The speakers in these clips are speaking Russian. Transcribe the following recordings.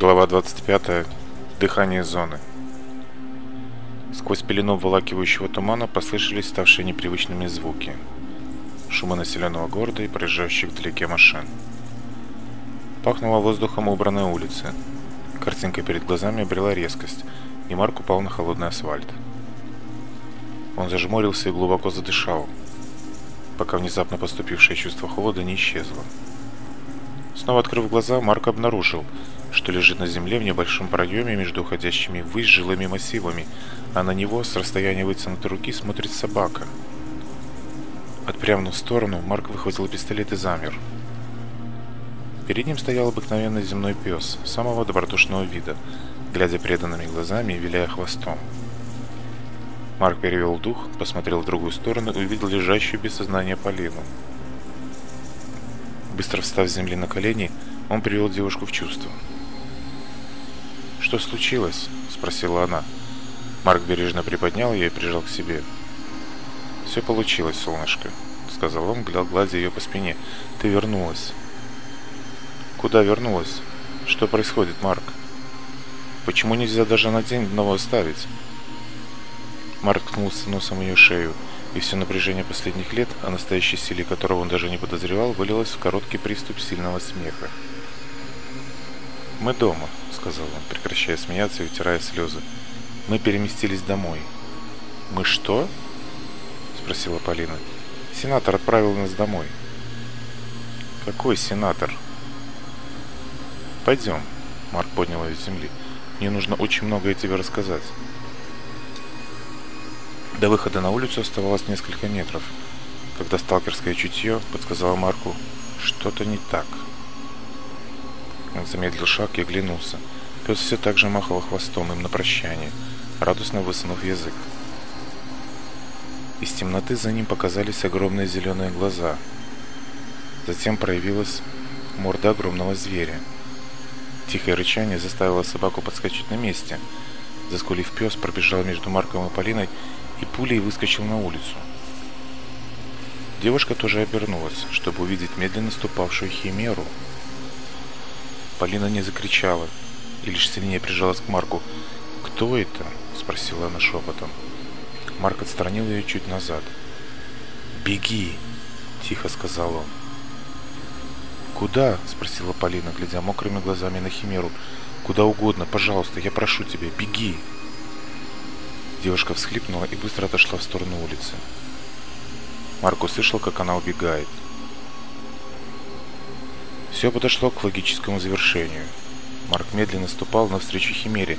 Глава 25. Дыхание зоны. Сквозь пелену волакивающего тумана послышались ставшие непривычными звуки. Шумы населенного города и проезжающих вдалеке машин. Пахнуло воздухом убранной улицы. Картинка перед глазами обрела резкость, и Марк упал на холодный асфальт. Он зажмурился и глубоко задышал, пока внезапно поступившее чувство холода не исчезло. Снова открыв глаза, Марк обнаружил – что лежит на земле в небольшом проеме между уходящими ввысь жилыми массивами, а на него с расстояния вытянутой руки смотрит собака. Отпрямнув в сторону, Марк выхватил пистолет и замер. Перед ним стоял обыкновенный земной пес, самого добродушного вида, глядя преданными глазами и виляя хвостом. Марк перевел дух, посмотрел в другую сторону и увидел лежащую без сознания Полину. Быстро встав с земли на колени, он привел девушку в чувство. «Что случилось?» – спросила она. Марк бережно приподнял ее и прижал к себе. «Все получилось, солнышко», – сказал он, гладя ее по спине. «Ты вернулась». «Куда вернулась? Что происходит, Марк? Почему нельзя даже на день одного оставить?» Марк ткнулся носом ее шею, и все напряжение последних лет, о настоящей силе которого он даже не подозревал, вылилось в короткий приступ сильного смеха. Мы дома», — сказал он, прекращая смеяться и утирая слезы. «Мы переместились домой». «Мы что?» — спросила Полина. «Сенатор отправил нас домой». «Какой сенатор?» «Пойдем», — Марк поднял ее с земли. «Мне нужно очень многое тебе рассказать». До выхода на улицу оставалось несколько метров, когда сталкерское чутье подсказало Марку «что-то не так». Замедлил шаг и оглянулся. Пес все так же махал хвостом им на прощание, радостно высунув язык. Из темноты за ним показались огромные зеленые глаза. Затем проявилась морда огромного зверя. Тихое рычание заставило собаку подскочить на месте. Заскулив пес, пробежал между Марком и Полиной и пулей выскочил на улицу. Девушка тоже обернулась, чтобы увидеть медленно ступавшую химеру – Полина не закричала и лишь сильнее прижалась к Марку. «Кто это?» – спросила она шепотом. Марк отстранил ее чуть назад. «Беги!» – тихо сказал он. «Куда?» – спросила Полина, глядя мокрыми глазами на Химеру. «Куда угодно, пожалуйста, я прошу тебя, беги!» Девушка всхлипнула и быстро отошла в сторону улицы. Марк услышал, как она убегает – Все подошло к логическому завершению. Марк медленно ступал навстречу Химере,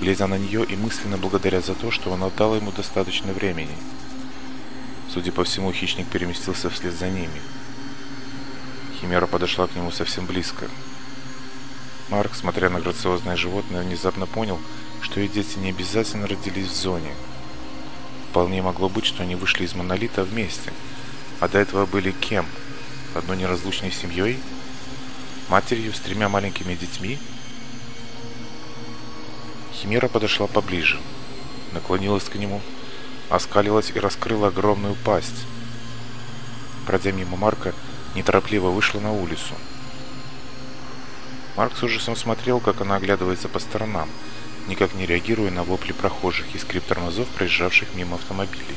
глядя на нее и мысленно благодаря за то, что она дала ему достаточно времени. Судя по всему, хищник переместился вслед за ними. Химера подошла к нему совсем близко. Марк, смотря на грациозное животное, внезапно понял, что и дети не обязательно родились в зоне. Вполне Матерью с тремя маленькими детьми Химера подошла поближе, наклонилась к нему, оскалилась и раскрыла огромную пасть. Пройдя мимо Марка, неторопливо вышла на улицу. Марк с ужасом смотрел, как она оглядывается по сторонам, никак не реагируя на вопли прохожих и скрип тормозов, проезжавших мимо автомобилей.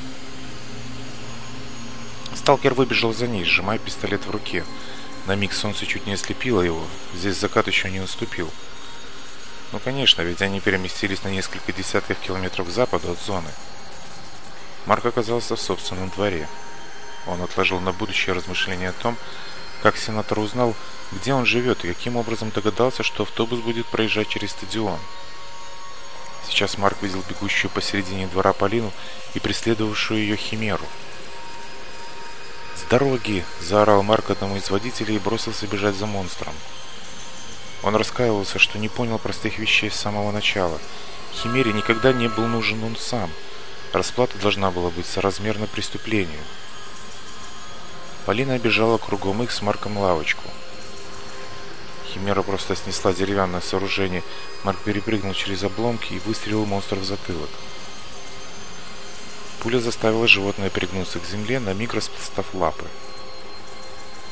Сталкер выбежал за ней, сжимая пистолет в руке – На миг солнце чуть не ослепило его, здесь закат еще не наступил. Ну конечно, ведь они переместились на несколько десятков километров к западу от зоны. Марк оказался в собственном дворе. Он отложил на будущее размышления о том, как сенатор узнал, где он живет и каким образом догадался, что автобус будет проезжать через стадион. С дороги заорал Марк одному из водителей и бросился бежать за монстром. Он раскаивался, что не понял простых вещей с самого начала. Химере никогда не был нужен он сам. Расплата должна была быть соразмерна преступлению. Полина обижала кругом их с Марком лавочку. Химера просто снесла деревянное сооружение. Марк перепрыгнул через обломки и выстрелил монстра в затылок. Пуля заставила животное пригнуться к земле, на миг распластав лапы.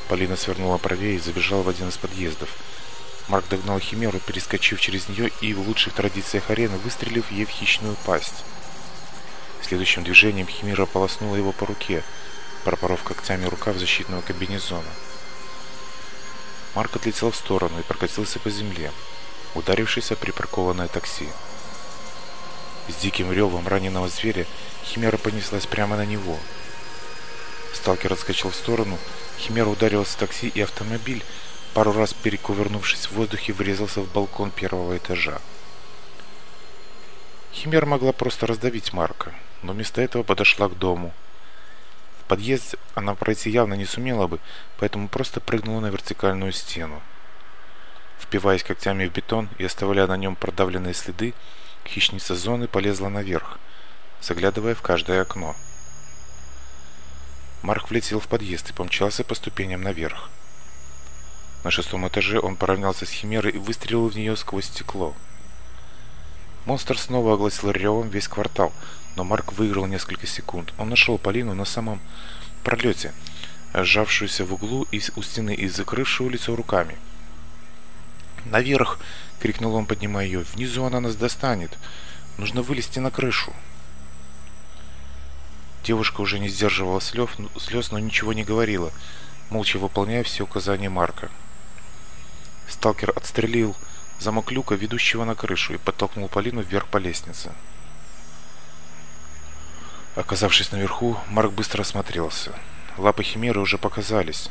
Полина свернула правее и забежала в один из подъездов. Марк догнал Химеру, перескочив через нее и в лучших традициях арены выстрелив ей в хищную пасть. Следующим движением Химера полоснула его по руке, пропоров когтями рукав защитного комбинезона. Марк отлетел в сторону и прокатился по земле, ударившись о припаркованное такси. С С Диким ревом раненого зверя Химера понеслась прямо на него. Сталкер отскочил в сторону, Химера ударилась в такси и автомобиль, пару раз перекувырнувшись в воздухе, врезался в балкон первого этажа. Химера могла просто раздавить Марка, но вместо этого подошла к дому. В подъезд она пройти явно не сумела бы, поэтому просто прыгнула на вертикальную стену. Впиваясь когтями в бетон и оставляя на нем продавленные следы, Хищница зоны полезла наверх, заглядывая в каждое окно. Марк влетел в подъезд и помчался по ступеням наверх. На шестом этаже он поравнялся с Химерой и выстрелил в нее сквозь стекло. Монстр снова огласил ревом весь квартал, но Марк выиграл несколько секунд. Он нашел Полину на самом пролете, сжавшуюся в углу и у стены и закрывшую лицо руками. «Наверх!» крикнул он, поднимая ее. «Внизу она нас достанет. Нужно вылезти на крышу». Девушка уже не сдерживала слез, ну, слез, но ничего не говорила, молча выполняя все указания Марка. Сталкер отстрелил замок люка, ведущего на крышу, и подтолкнул Полину вверх по лестнице. Оказавшись наверху, Марк быстро осмотрелся. Лапы Химеры уже показались.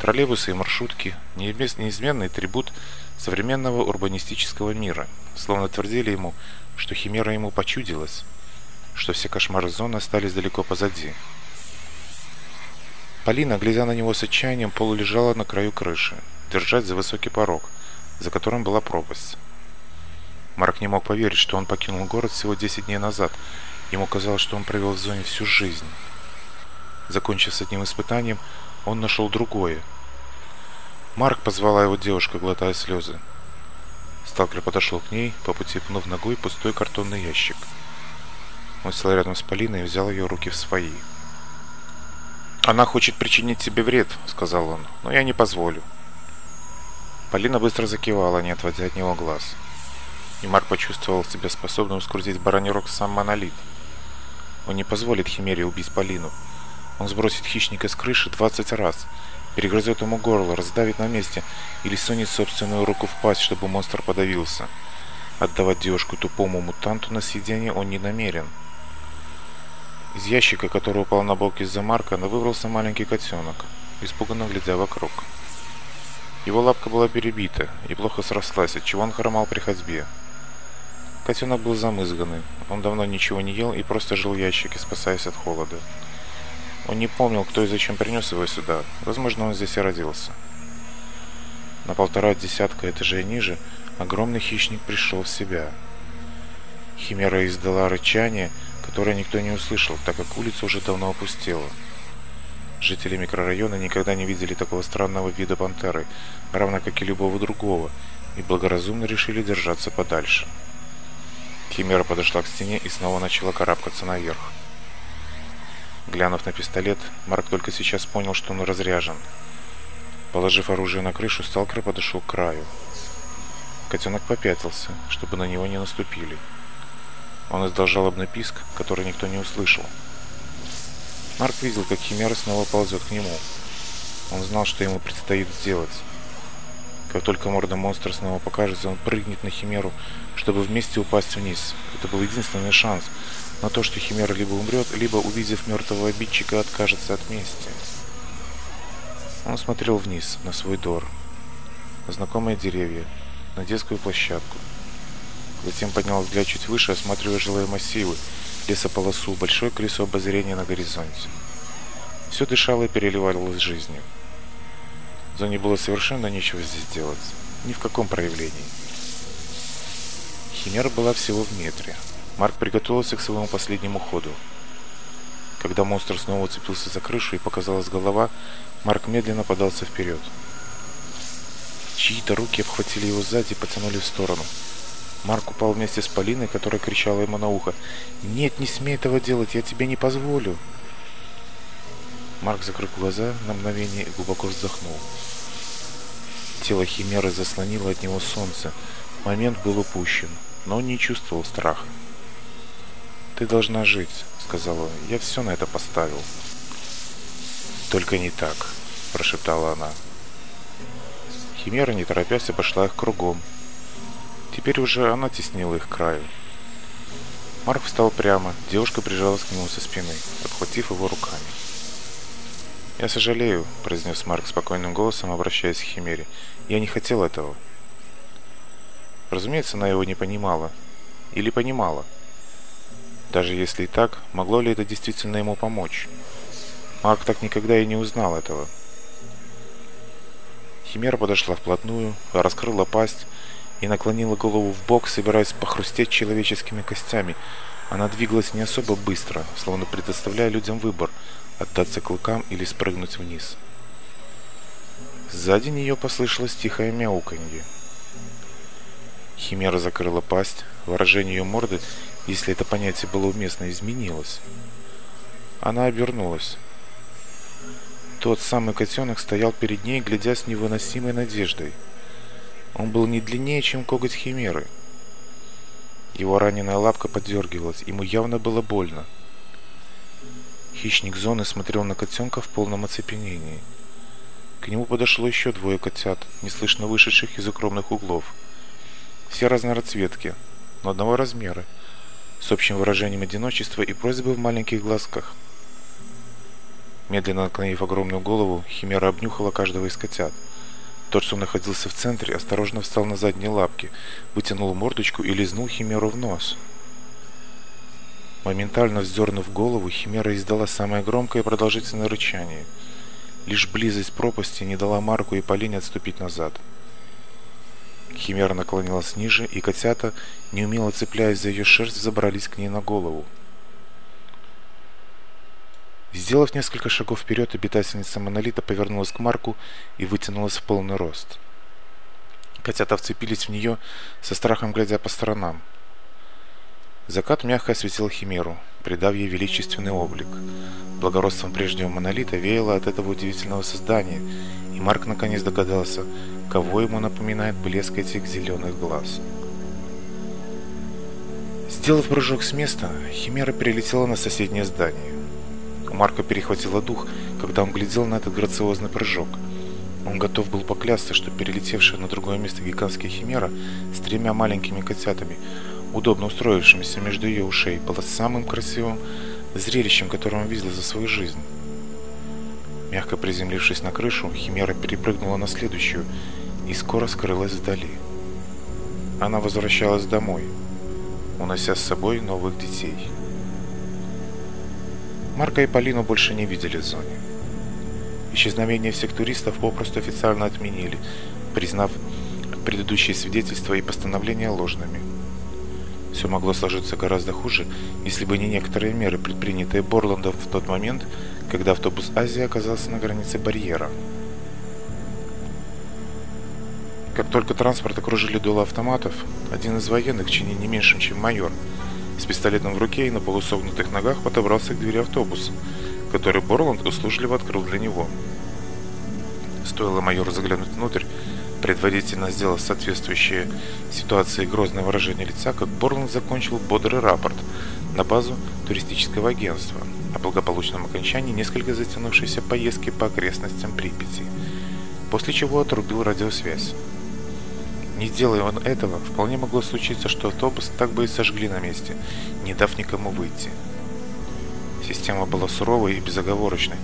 Троллейбусы и маршрутки, неизменный трибут современного урбанистического мира, словно твердили ему, что химера ему почудилась, что все кошмары зоны остались далеко позади. Полина, глядя на него с отчаянием, полулежала на краю крыши, держась за высокий порог, за которым была пропасть. Марк не мог поверить, что он покинул город всего 10 дней назад. Ему казалось, что он провел в зоне всю жизнь. Закончив с одним испытанием, он нашел другое. Марк позвала его девушка, глотая слезы. Сталкер подошел к ней, по пути пнув ногой пустой картонный ящик. Он сел рядом с Полиной и взял ее руки в свои. «Она хочет причинить тебе вред», — сказал он, — «но я не позволю». Полина быстро закивала, не отводя от него глаз. И Марк почувствовал себя способным скрутить бараний рог сам монолит. Он не позволит Химере убить Полину, — он сбросит хищника с крыши 20 раз. Перегрызет ему горло, раздавит на месте или сунет собственную руку в пасть, чтобы монстр подавился. Отдавать девушку тупому мутанту на съедение он не намерен. Из ящика, который упал на бок из-за Марка, выбрался маленький котенок, испуганно глядя вокруг. Его лапка была перебита и плохо срослась, отчего он хромал при ходьбе. Котенок был замызганный, он давно ничего не ел и просто жил в ящике, спасаясь от холода. Он не помнил, кто и зачем принес его сюда. Возможно, он здесь и родился. На полтора десятка этажей ниже огромный хищник пришел в себя. Химера издала рычание, которое никто не услышал, так как улица уже давно опустела. Жители микрорайона никогда не видели такого странного вида пантеры, равно как и любого другого, и благоразумно решили держаться подальше. Химера подошла к стене и снова начала карабкаться наверх глянув на пистолет, Марк только сейчас понял, что он разряжен. Положив оружие на крышу, сталкер подошел к краю. Котенок попятился, чтобы на него не наступили. Он издал жалобный писк, который никто не услышал. Марк видел, как Химера снова ползет к нему. Он знал, что ему предстоит сделать. Как только морда монстра снова покажется, он прыгнет на Химеру, чтобы вместе упасть вниз. Это был единственный шанс, на то, что Химера либо умрет, либо, увидев мертвого обидчика, откажется от мести. Он смотрел вниз, на свой дор, на знакомые деревья, на детскую площадку. Затем поднял взгляд чуть выше, осматривая жилые массивы, лесополосу, большое колесо обозрения на горизонте. Все дышало и переливалось жизнью. Зоне было совершенно нечего Марк приготовился к своему последнему ходу. Когда монстр снова цепился за крышу и показалась голова, Марк медленно подался вперед. Чьи-то руки обхватили его сзади и потянули в сторону. Марк упал вместе с Полиной, которая кричала ему на ухо. «Нет, не смей этого делать, я тебе не позволю!» Марк закрыл глаза на мгновение и глубоко вздохнул. Тело Химеры заслонило от него солнце. Момент был упущен, но он не чувствовал страха ты должна жить», — сказал он. «Я все на это поставил». «Только не так», — прошептала она. Химера, не торопясь, обошла их кругом. Теперь уже она теснила их краю. Марк встал прямо, девушка прижалась к нему со спины, обхватив его руками. «Я сожалею», — произнес Марк спокойным голосом, обращаясь к Химере. «Я не хотел этого». Разумеется, она его не понимала. Или понимала. Даже если и так, могло ли это действительно ему помочь? Марк так никогда и не узнал этого. Химера подошла вплотную, раскрыла пасть и наклонила голову в бок, собираясь похрустеть человеческими костями. Она двигалась не особо быстро, словно предоставляя людям выбор – отдаться клыкам или спрыгнуть вниз. Сзади нее послышалось тихое мяуканье – Химера закрыла пасть, выражение ее морды, если это понятие было уместно, изменилось. Она обернулась. Тот самый котенок стоял перед ней, глядя с невыносимой надеждой. Он был не длиннее, чем коготь химеры. Его раненая лапка подергивалась, ему явно было больно. Хищник зоны смотрел на котенка в полном оцепенении. К нему подошло еще двое котят, неслышно вышедших из укромных углов. Все разной расцветки, но одного размера, с общим выражением одиночества и просьбы в маленьких глазках. Медленно наклонив огромную голову, Химера обнюхала каждого из котят. Тот, что находился в центре, осторожно встал на задние лапки, вытянул мордочку и лизнул Химеру в нос – Моментально вздернув голову, Химера издала самое громкое и продолжительное рычание. Лишь близость пропасти не дала Марку и Полине отступить назад. Химера наклонилась ниже, и котята, неумело цепляясь за ее шерсть, забрались к ней на голову. Сделав несколько шагов вперед, обитательница монолита повернулась к Марку и вытянулась в полный рост. Котята вцепились в нее, со страхом глядя по сторонам. Закат мягко осветил Химеру, придав ей величественный облик. Благородством прежнего монолита веяло от этого удивительного создания, и Марк наконец догадался, кого ему напоминает блеск этих зеленых глаз. Сделав прыжок с места, Химера перелетела на соседнее здание. Марка перехватило дух, когда он глядел на этот грациозный прыжок. Он готов был поклясться, что перелетевшая на другое место гигантская Химера с тремя маленькими котятами, удобно устроившимися между ее ушей, была самым красивым зрелищем, которое он видел за свою жизнь. Мягко приземлившись на крышу, Химера перепрыгнула на следующую и скоро скрылась вдали. Она возвращалась домой, унося с собой новых детей. Марка и Полину больше не видели в зоне. Исчезновение всех туристов попросту официально отменили, признав предыдущие свидетельства и постановления ложными – Все могло сложиться гораздо хуже, если бы не некоторые меры, предпринятые Борландом в тот момент, когда автобус Азии оказался на границе барьера. Как только транспорт окружили дуло автоматов, один из военных, чине не меньшим, чем майор, с пистолетом в руке и на полусогнутых ногах подобрался к двери автобуса, который Борланд услужливо открыл для него. Стоило майору заглянуть внутрь, предварительно сделав соответствующие ситуации грозное выражение лица, как Борланд закончил бодрый рапорт на базу туристического агентства о благополучном окончании несколько затянувшейся поездки по окрестностям Припяти, после чего отрубил радиосвязь. Не делая он этого, вполне могло случиться, что автобус так бы и сожгли на месте, не дав никому выйти. Система была суровой и безоговорочной.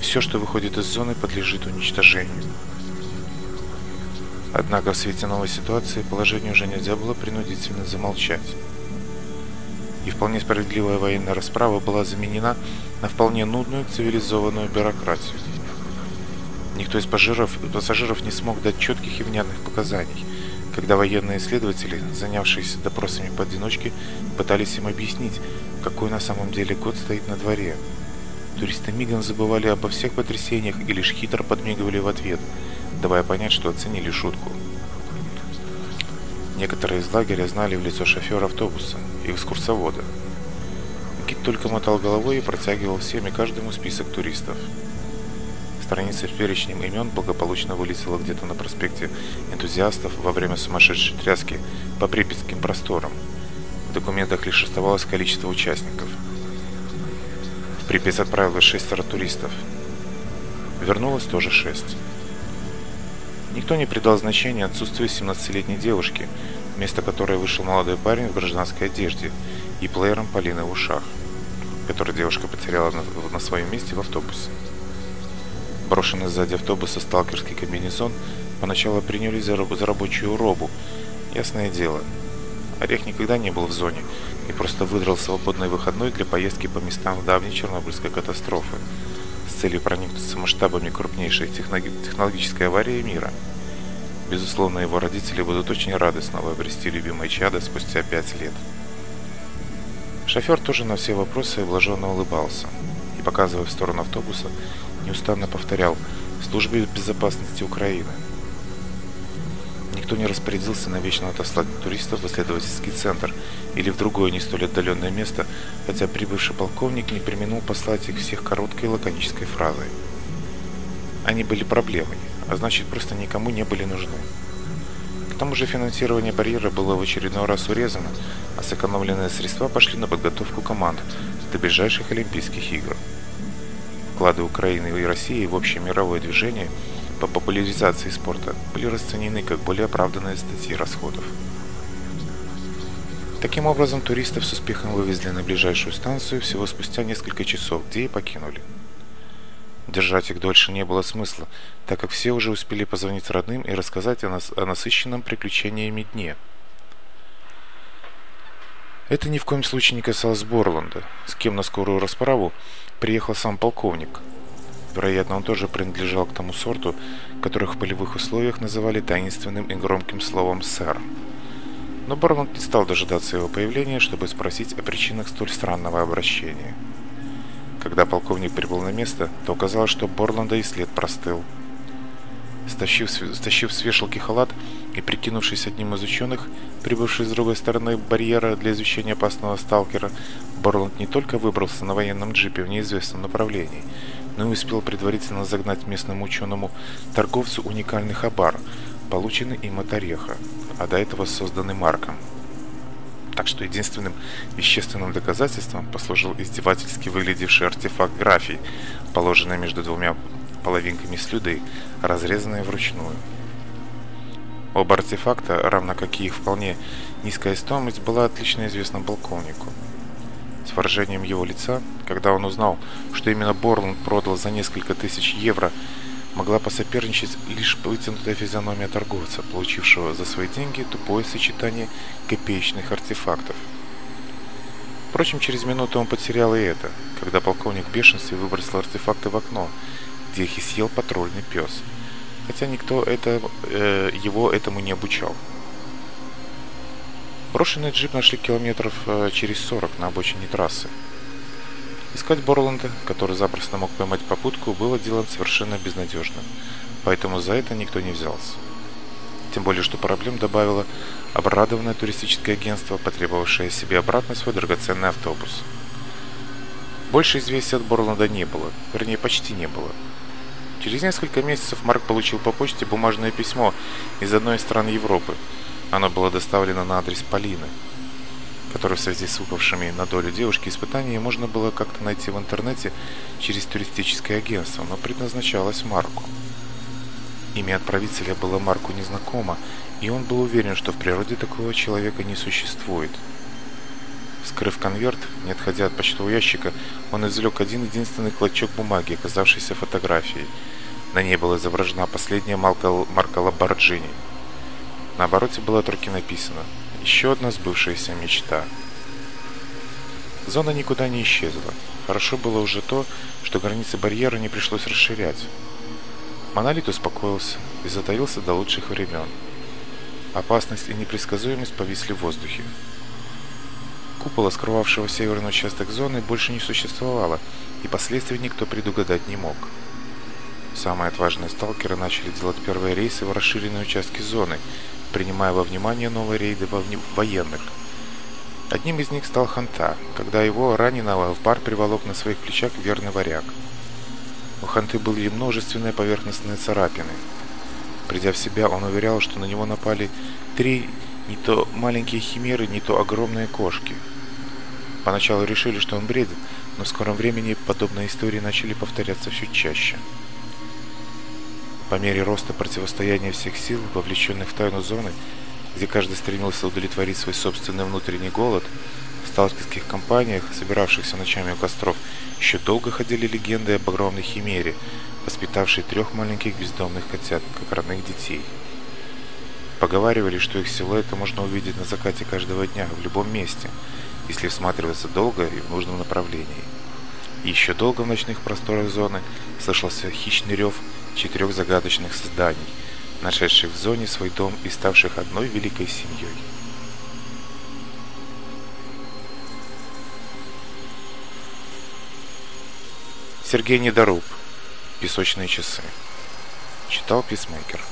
Все, что выходит из зоны, подлежит уничтожению. Однако в свете новой ситуации положение уже нельзя было принудительно замолчать. И вполне справедливая военная расправа была заменена на вполне нудную цивилизованную бюрократию. Никто из пассажиров, пассажиров не смог дать четких и внятных показаний, когда военные следователи, занявшиеся допросами по пытались им объяснить, какой на самом деле год стоит на дворе. Туристы мигом забывали обо всех потрясениях и лишь хитро подмигивали в ответ – давая понять, что оценили шутку. Некоторые из лагеря знали в лицо шофера автобуса и экскурсовода. Никит только мотал головой и протягивал всем и каждому список туристов. Страница в перечнем имен благополучно вылетела где-то на проспекте энтузиастов во время сумасшедшей тряски по Припятским просторам. В документах лишь оставалось количество участников. В Припять отправилось шестеро туристов. Вернулось тоже шесть. Никто не придал значения отсутствию 17-летней девушки, вместо которой вышел молодой парень в гражданской одежде и плеером Полины в ушах, который девушка потеряла на, на своем месте в автобусе. Брошенный сзади автобуса сталкерский комбинезон поначалу приняли за, за рабочую робу. Ясное дело, Орех никогда не был в зоне и просто выдрал свободный выходной для поездки по местам в давней Чернобыльской катастрофы – с целью проникнуться масштабами крупнейшей технологической аварии мира. Безусловно, его родители будут очень рады снова обрести любимое чадо спустя пять лет. Шофер тоже на все вопросы облаженно улыбался и, показывая в сторону автобуса, неустанно повторял «Службе безопасности Украины». Никто не распорядился навечно отослать туристов в исследовательский центр или в другое не столь отдаленное место, хотя прибывший полковник не применил послать их всех короткой лаконической фразой. Они были проблемой, а значит просто никому не были нужны. К тому же финансирование барьера было в очередной раз урезано, а сэкономленные средства пошли на подготовку команд до ближайших Олимпийских игр. Вклады Украины и России в общее мировое движение – по популяризации спорта были расценены как более оправданные статьи расходов. Таким образом, туристов с успехом вывезли на ближайшую станцию всего спустя несколько часов, где и покинули. Держать их дольше не было смысла, так как все уже успели позвонить родным и рассказать о, нас о насыщенном приключениями дне. Это ни в коем случае не касалось Борланда, с кем на скорую расправу приехал сам полковник – Вероятно, он тоже принадлежал к тому сорту, которых в полевых условиях называли таинственным и громким словом «сэр». Но Барланд не стал дожидаться его появления, чтобы спросить о причинах столь странного обращения. Когда полковник прибыл на место, то оказалось, что Борланда и след простыл. Стащив, стащив с вешалки халат и прикинувшись одним из ученых, прибывший с другой стороны барьера для изучения опасного сталкера, Борланд не только выбрался на военном джипе в неизвестном направлении – но и успел предварительно загнать местному ученому торговцу уникальный хабар, полученный им от ореха, а до этого созданный Марком. Так что единственным вещественным доказательством послужил издевательски выглядевший артефакт графий, положенный между двумя половинками слюды, разрезанные вручную. Оба артефакта, равно как и их вполне низкая выражением его лица, когда он узнал, что именно Борланд продал за несколько тысяч евро, могла посоперничать лишь вытянутая физиономия торговца, получившего за свои деньги тупое сочетание копеечных артефактов. Впрочем, через минуту он потерял и это, когда полковник в бешенстве выбросил артефакты в окно, где их и съел патрульный пес. Хотя никто это, э, его этому не обучал. Брошенный джип нашли километров э, через 40 на обочине трассы. Искать Борланда, который запросто мог поймать попутку, было делом совершенно безнадежным, поэтому за это никто не взялся. Тем более, что проблем добавило обрадованное туристическое агентство, потребовавшее себе обратно свой драгоценный автобус. Больше известий от Борланда не было, вернее почти не было. Через несколько месяцев Марк получил по почте бумажное письмо из одной из стран Европы, оно было доставлено на адрес Полины, которую связи с упавшими на долю девушки испытания можно было как-то найти в интернете через туристическое агентство, но предназначалось Марку. Имя отправителя было Марку незнакомо, и он был уверен, что в природе такого человека не существует. Скрыв конверт, не отходя от почтового ящика, он извлек один единственный клочок бумаги, оказавшийся фотографией. На ней была изображена последняя марка, марка Лаборджини – Наоборот, было только написано «Еще одна сбывшаяся мечта». Зона никуда не исчезла. Хорошо было уже то, что границы барьера не пришлось расширять. Монолит успокоился и затаился до лучших времен. Опасность и непредсказуемость повисли в воздухе. Купола, скрывавшего северный участок зоны, больше не существовало, и последствий никто предугадать не мог. Самые отважные сталкеры начали делать первые рейсы в расширенные участки зоны – принимая во внимание новые рейды военных. Одним из них стал Ханта, когда его раненого в пар приволок на своих плечах верный варяг. У Ханты были множественные поверхностные царапины. Придя в себя, он уверял, что на него напали три не то маленькие химеры, не то огромные кошки. Поначалу решили, что он бредит, но в скором времени подобные истории начали повторяться все чаще. По мере роста противостояния всех сил, вовлеченных в тайну зоны, где каждый стремился удовлетворить свой собственный внутренний голод, в сталкерских компаниях, собиравшихся ночами у костров, еще долго ходили легенды об огромной химере, воспитавшей трех маленьких бездомных котят, как родных детей. Поговаривали, что их силуэты можно увидеть на закате каждого дня, в любом месте, если всматриваться долго и в нужном направлении. И еще долго в ночных просторах зоны слышался хищный рев – четырех загадочных созданий, нашедших в зоне свой дом и ставших одной великой семьей. Сергей Недоруб. Песочные часы. Читал писмейкер.